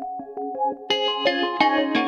Música